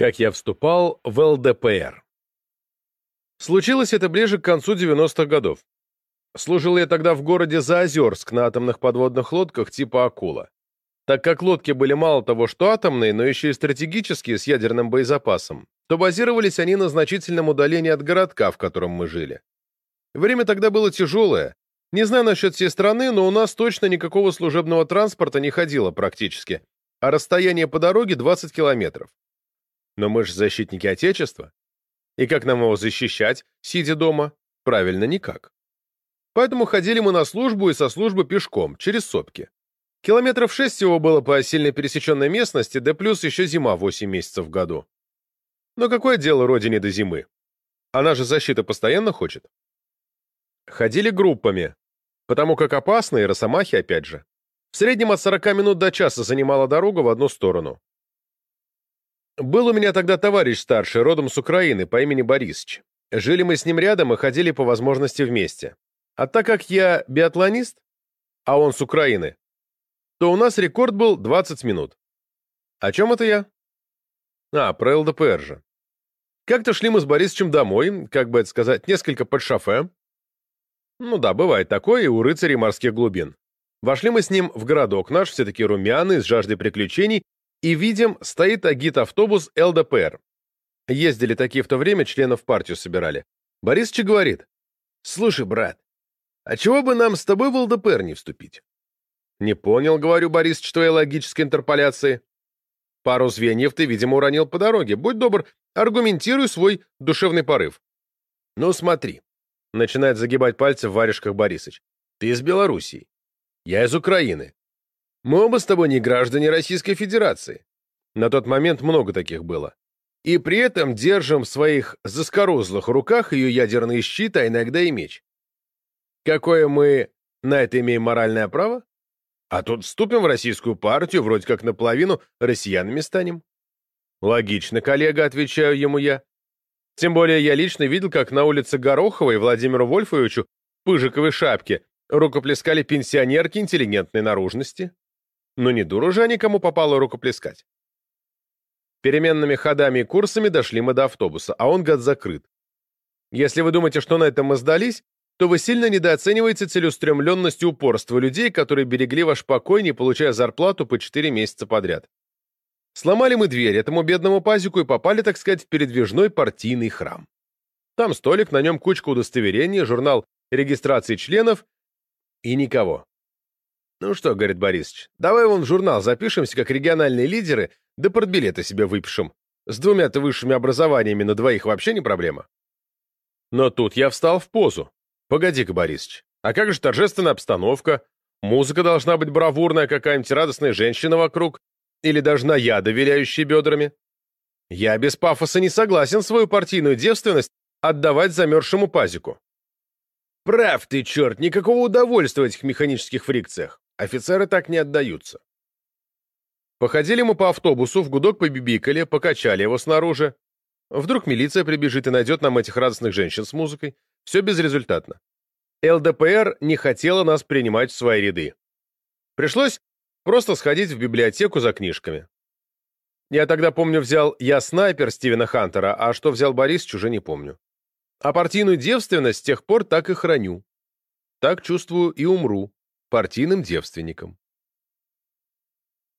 Как я вступал в ЛДПР. Случилось это ближе к концу 90-х годов. Служил я тогда в городе Заозерск на атомных подводных лодках типа «Акула». Так как лодки были мало того, что атомные, но еще и стратегические с ядерным боезапасом, то базировались они на значительном удалении от городка, в котором мы жили. Время тогда было тяжелое. Не знаю насчет всей страны, но у нас точно никакого служебного транспорта не ходило практически, а расстояние по дороге 20 километров. Но мы же защитники Отечества. И как нам его защищать, сидя дома? Правильно, никак. Поэтому ходили мы на службу и со службы пешком, через сопки. Километров шесть всего было по сильно пересеченной местности, да плюс еще зима 8 месяцев в году. Но какое дело родине до зимы? Она же защита постоянно хочет. Ходили группами, потому как опасные росомахи опять же. В среднем от 40 минут до часа занимала дорога в одну сторону. Был у меня тогда товарищ старший, родом с Украины, по имени Борисыч. Жили мы с ним рядом и ходили по возможности вместе. А так как я биатлонист, а он с Украины, то у нас рекорд был 20 минут. О чем это я? А, про ЛДПР же. Как-то шли мы с Борисовичем домой, как бы это сказать, несколько под шофе. Ну да, бывает такое и у рыцарей морских глубин. Вошли мы с ним в городок наш, все таки румяные, с жаждой приключений, и видим, стоит агит-автобус ЛДПР. Ездили такие в то время, членов партию собирали. Борисович говорит, «Слушай, брат, а чего бы нам с тобой в ЛДПР не вступить?» «Не понял, — говорю, Борисович, твоей логической интерполяции. Пару звеньев ты, видимо, уронил по дороге. Будь добр, аргументируй свой душевный порыв». «Ну, смотри», — начинает загибать пальцы в варежках Борисович, «ты из Белоруссии, я из Украины. Мы оба с тобой не граждане Российской Федерации. На тот момент много таких было. И при этом держим в своих заскорузлых руках ее ядерный щит, а иногда и меч. Какое мы на это имеем моральное право? А тут вступим в российскую партию, вроде как наполовину россиянами станем. Логично, коллега, отвечаю ему я. Тем более я лично видел, как на улице Гороховой Владимиру Вольфовичу в пыжиковой шапке рукоплескали пенсионерки интеллигентной наружности. Но не дура же они кому попало рукоплескать. Переменными ходами и курсами дошли мы до автобуса, а он, гад, закрыт. Если вы думаете, что на этом мы сдались, то вы сильно недооцениваете целеустремленность и упорство людей, которые берегли ваш покой, не получая зарплату по 4 месяца подряд. Сломали мы дверь этому бедному пазику и попали, так сказать, в передвижной партийный храм. Там столик, на нем кучка удостоверений, журнал регистрации членов и никого. «Ну что, — говорит Борисович, — давай вон в журнал запишемся как региональные лидеры, да портбилеты себе выпишем. С двумя-то высшими образованиями на двоих вообще не проблема». Но тут я встал в позу. «Погоди-ка, Борисович, а как же торжественная обстановка? Музыка должна быть бравурная, какая-нибудь радостная женщина вокруг, или даже наяда, виляющая бедрами. Я без пафоса не согласен свою партийную девственность отдавать замерзшему пазику». «Прав ты, черт, никакого удовольствия в этих механических фрикциях. Офицеры так не отдаются. Походили мы по автобусу, в гудок побибикали, покачали его снаружи. Вдруг милиция прибежит и найдет нам этих радостных женщин с музыкой. Все безрезультатно. ЛДПР не хотела нас принимать в свои ряды. Пришлось просто сходить в библиотеку за книжками. Я тогда, помню, взял «Я снайпер» Стивена Хантера, а что взял Борис, уже не помню. А партийную девственность с тех пор так и храню. Так, чувствую, и умру партийным девственником.